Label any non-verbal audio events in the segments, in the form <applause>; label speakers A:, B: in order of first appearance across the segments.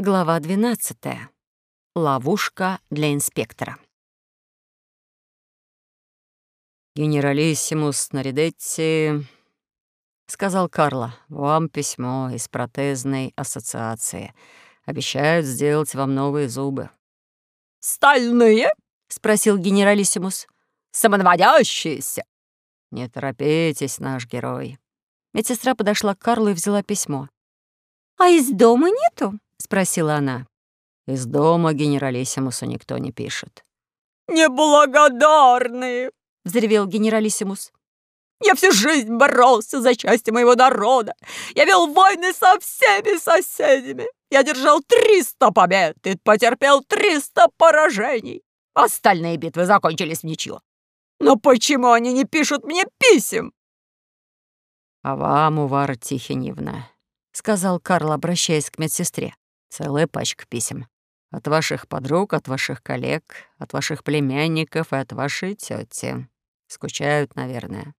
A: Глава 12. Ловушка для инспектора.
B: «Генералиссимус Наридетти», — сказал Карло, — «вам письмо из протезной ассоциации. Обещают сделать вам новые зубы».
C: «Стальные?» — спросил генералиссимус. «Самонаводящиеся?»
B: «Не торопитесь, наш герой».
A: Медсестра подошла к Карлу и взяла письмо. «А из дома нету?» — спросила она.
B: «Из дома генералиссимусу никто не пишет».
C: «Неблагодарные!» — взревел генералиссимус. «Я всю жизнь боролся за счастье моего народа. Я вел войны со всеми соседями. Я держал триста побед и потерпел триста поражений. Остальные битвы закончились в ничью. Но почему они не пишут мне писем?»
B: «А вам, Увара Тихоневна», — сказал Карл, обращаясь к медсестре. «Целая пачка писем. От ваших подруг, от ваших коллег, от ваших племянников и от вашей тети. Скучают, наверное».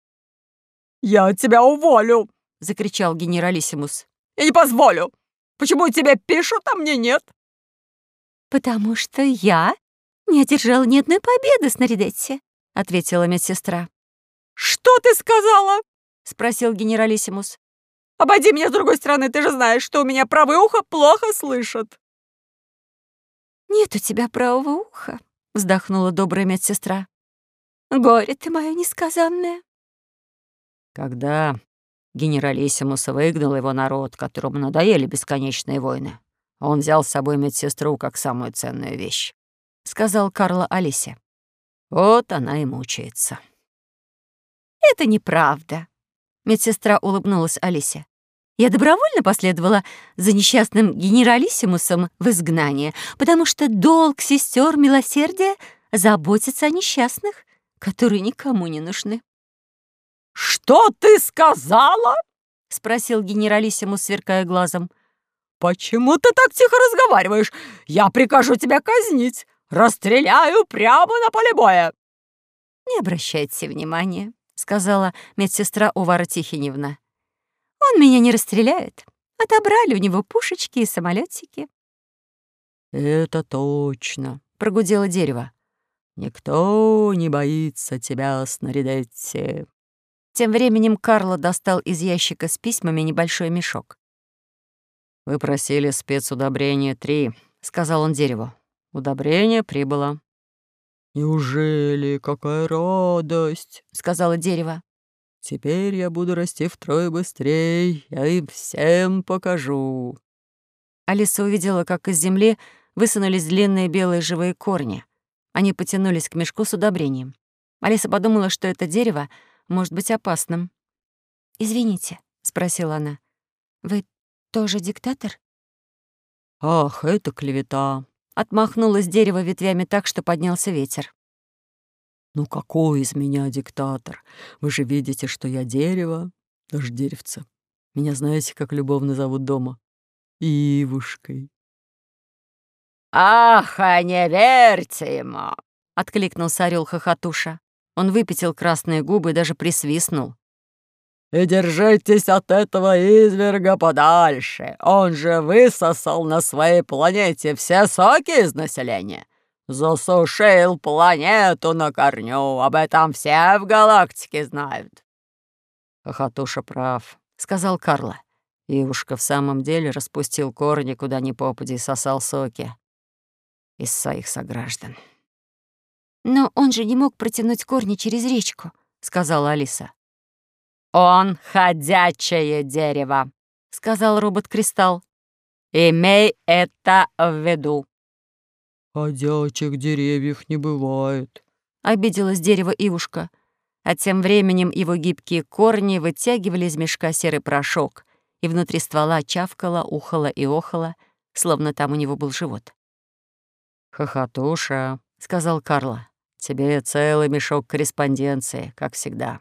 C: «Я тебя уволю!» — закричал генералиссимус. «Я не позволю! Почему тебе пишут, а мне нет?»
A: «Потому что я не одержала ни одной победы с Наридетти», — ответила медсестра.
C: «Что ты сказала?» — спросил генералиссимус. «Обойди меня с другой стороны, ты же знаешь, что у меня правое ухо плохо слышит».
A: «Нет у тебя правого уха», — вздохнула добрая медсестра. «Горе ты мое несказанное».
B: Когда генералиссимус выгнал его народ, которому надоели бесконечные войны, он взял с собой медсестру как самую ценную вещь, — сказал Карло Алисе. Вот она и мучается.
A: «Это неправда», — медсестра улыбнулась Алисе. «Я добровольно последовала за несчастным генералиссимусом в изгнание, потому что долг сестер милосердия — заботиться о несчастных, которые никому не нужны».
C: «Что ты сказала?» — спросил генералиссимус, сверкая глазом. «Почему ты так тихо разговариваешь? Я прикажу тебя казнить. Расстреляю прямо на поле боя!»
A: «Не обращайте внимания», — сказала медсестра Увара Тихиневна. «Он меня не расстреляет. Отобрали у него пушечки и самолетики.
B: «Это точно», — прогудело дерево. «Никто не боится тебя, Снаридетти».
A: Тем временем Карло достал из ящика с письмами небольшой мешок.
B: «Вы просили спецудобрение три», — сказал он дереву. «Удобрение прибыло».
D: «Неужели? Какая радость!»
A: — сказала дерево.
D: «Теперь я буду расти втрое быстрее, я им всем покажу».
A: Алиса увидела, как из земли высунулись длинные белые живые корни. Они потянулись к мешку с удобрением. Алиса подумала, что это дерево может быть опасным. «Извините», — спросила она, — «вы тоже диктатор?»
D: «Ах, это клевета!»
A: Отмахнулось дерево ветвями так, что поднялся ветер.
D: «Ну какой из меня диктатор? Вы же видите, что я дерево, даже деревце. Меня знаете, как любовно зовут дома? Ивушкой».
C: «Ах, а не верьте ему!»
A: — откликнулся орел хохотуша. Он выпятил красные губы и даже присвистнул.
D: «И держитесь от этого изверга подальше. Он же высосал на своей планете все соки из населения. Засушил планету на корню. Об этом все в галактике знают».
B: «Хохотуша прав», — сказал Карло. Ивушка в самом деле распустил корни, куда ни попади, и сосал соки из своих сограждан.
A: «Но он же не мог протянуть корни через речку», — сказала Алиса.
C: «Он ходячее дерево», — сказал робот-кристалл. «Имей это в виду».
D: «Ходячих деревьев не бывает», —
A: обиделось дерево Ивушка. А тем временем его гибкие корни вытягивали из мешка серый порошок, и внутри ствола чавкало, ухало и охало, словно там у него был живот.
B: «Хохотуша», — сказал Карла. «Тебе целый мешок корреспонденции, как всегда».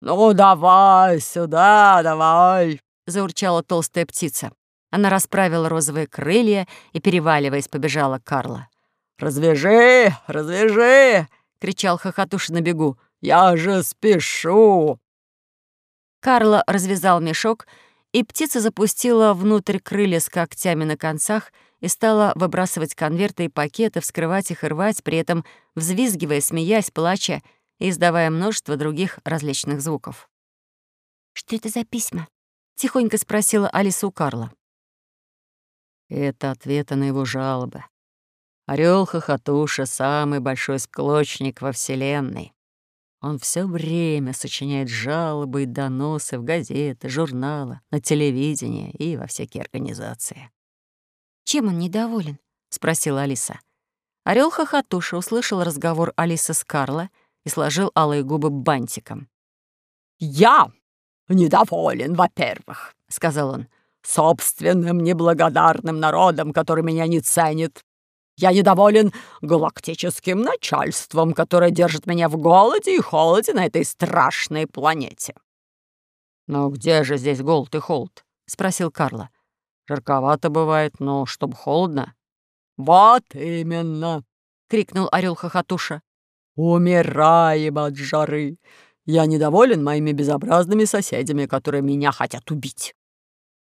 D: «Ну, давай сюда, давай!»
A: — заурчала толстая птица. Она расправила розовые крылья и, переваливаясь, побежала к Карла.
D: «Развяжи, развяжи!»
A: — кричал хохотуша на бегу.
D: «Я же спешу!»
A: Карло развязал мешок и птица запустила внутрь крылья с когтями на концах и стала выбрасывать конверты и пакеты, вскрывать их и рвать, при этом взвизгивая, смеясь, плача и издавая множество других различных звуков. «Что это за письма?» — тихонько спросила Алиса у Карла.
B: Это ответы на его жалобы. Орел Хохотуша — самый большой склочник во Вселенной. Он все время сочиняет жалобы и доносы в газеты, журналы, на телевидение и во всякие организации.
A: «Чем он недоволен?» — спросила Алиса. Орел Хохотуша услышал разговор Алисы с Карла и сложил алые губы бантиком.
C: «Я недоволен, во-первых», — сказал он, «собственным неблагодарным народом, который меня не ценит. Я недоволен галактическим начальством, которое держит меня в голоде и холоде на этой страшной планете».
B: «Но где же здесь голод и холод?» — спросил Карла. «Жарковато бывает, но чтоб холодно».
C: «Вот именно!»
A: — крикнул орел Хохотуша.
C: «Умираем от жары. Я недоволен моими безобразными соседями, которые меня хотят убить.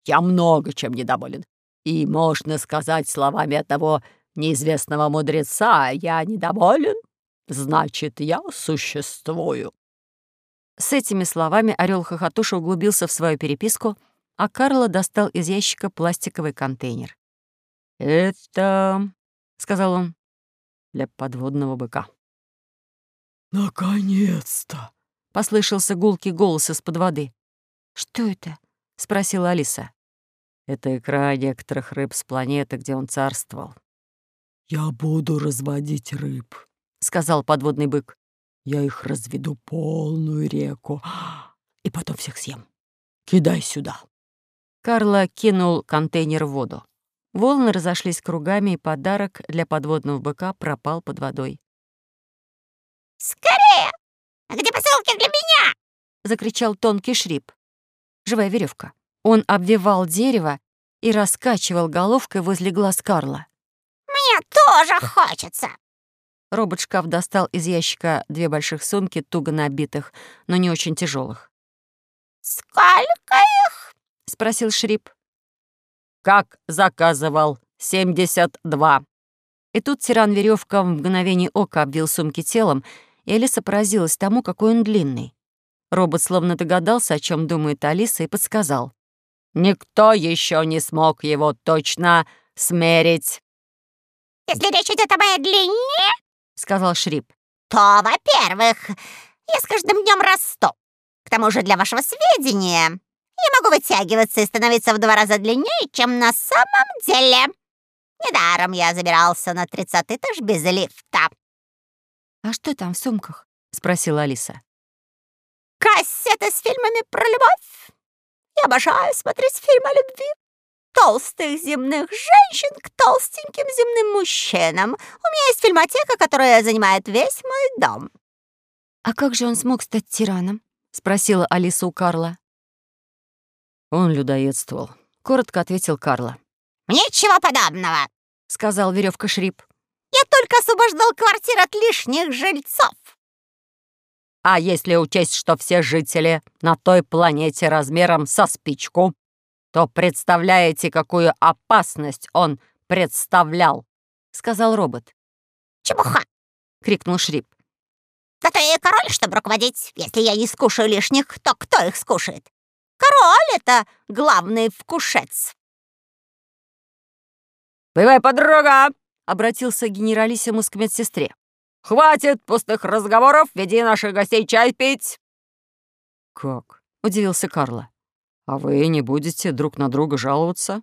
C: Я много чем недоволен. И можно сказать словами одного неизвестного мудреца, я недоволен, значит, я существую».
A: С этими словами орел Хохотуша углубился в свою переписку, а Карло достал из ящика пластиковый контейнер.
B: «Это...» — сказал он. «Для подводного быка».
C: «Наконец-то!»
A: — послышался гулкий голос из-под воды. «Что это?» — спросила Алиса.
B: «Это икра некоторых рыб с планеты, где он царствовал».
C: «Я буду разводить рыб», —
A: сказал подводный бык.
C: «Я их разведу полную реку <gasps> и потом всех съем. Кидай сюда».
A: Карла кинул контейнер в воду. Волны разошлись кругами, и подарок для подводного быка пропал под водой.
E: «Скорее! А где посылки для меня?»
A: — закричал тонкий шрип. Живая веревка. Он обвивал дерево и раскачивал головкой возле глаз Карла.
E: «Мне тоже хочется!»
A: Робот-шкаф достал из ящика две больших сумки, туго набитых, но не очень тяжелых.
E: «Сколько их?»
A: — спросил Шрип.
B: «Как заказывал, семьдесят два».
A: И тут тиран веревка в мгновение ока обвил сумки телом и Алиса поразилась тому, какой он длинный. Робот словно догадался, о чем думает Алиса, и подсказал.
B: «Никто еще не смог его точно смерить».
E: «Если речь идет о моей длине, — сказал
A: Шрип, —
E: то, во-первых, я с каждым днем расту. К тому же, для вашего сведения, я могу вытягиваться и становиться в два раза длиннее, чем на самом деле. Недаром я забирался на тридцатый этаж без лифта.
A: «А что там в сумках?» — спросила Алиса.
E: «Кассеты с фильмами про любовь. Я обожаю смотреть фильмы о любви. Толстых земных женщин к толстеньким земным мужчинам. У меня есть фильмотека, которая занимает весь мой дом».
A: «А как же он смог стать тираном?» — спросила Алиса у Карла.
B: «Он людоедствовал», — коротко ответил Карла.
E: «Ничего подобного», —
A: сказал веревка Шрип.
E: Я только освобождал квартиру от лишних жильцов.
B: А если учесть, что все жители на той планете размером со спичку, то представляете, какую опасность он представлял, — сказал робот.
E: «Чепуха!»
A: — крикнул Шрип.
E: «Зато я король, чтобы руководить. Если я не скушаю лишних, то кто их скушает? Король — это главный вкушец».
B: «Бывай, подруга!»
A: обратился генералиссимус к медсестре.
B: «Хватит пустых разговоров, веди наших гостей чай пить!» «Как?» — удивился Карло. «А вы не будете друг на друга жаловаться?»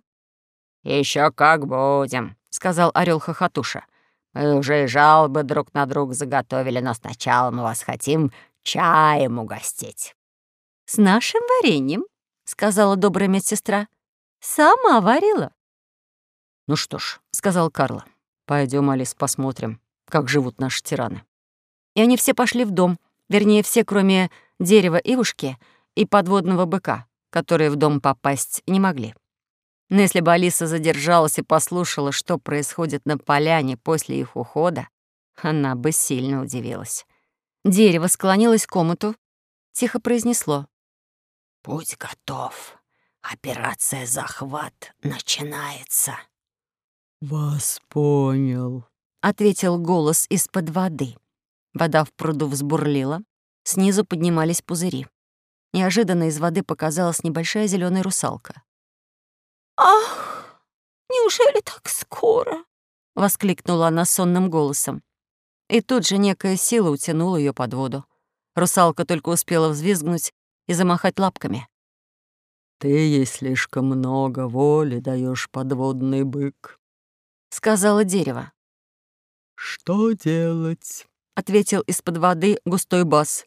B: Еще как будем», — сказал орел Хохотуша. «Мы уже и жалобы друг на друга заготовили, но сначала мы вас хотим чаем угостить».
A: «С нашим вареньем», — сказала добрая медсестра. «Сама варила».
B: «Ну что ж», — сказал Карло, Пойдем, Алис, посмотрим, как живут наши тираны.
A: И они все пошли в дом, вернее, все, кроме дерева Ивушки и подводного быка, которые в дом попасть не могли. Но если бы Алиса задержалась и послушала, что происходит на поляне после их ухода, она бы сильно удивилась. Дерево склонилось к комнату, тихо произнесло.
C: «Будь готов.
A: Операция «Захват» начинается.
D: «Вас понял», —
A: ответил голос из-под воды. Вода в пруду взбурлила, снизу поднимались пузыри. Неожиданно из воды показалась небольшая зеленая русалка.
C: «Ах, неужели так скоро?»
A: — воскликнула она сонным голосом. И тут же некая сила утянула ее под воду. Русалка только успела взвизгнуть и замахать лапками.
D: «Ты ей слишком много воли даешь, подводный бык», —
A: сказала дерево.
D: «Что делать?»
A: — ответил из-под воды густой бас.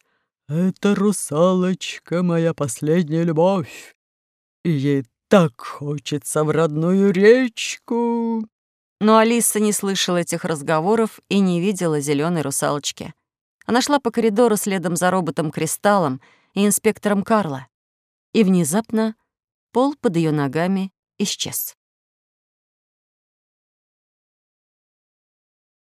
D: «Это русалочка моя последняя любовь, ей так хочется в родную речку».
A: Но Алиса не слышала этих разговоров и не видела зеленой русалочки. Она шла по коридору следом за роботом Кристаллом и инспектором Карла. И внезапно пол под ее ногами исчез.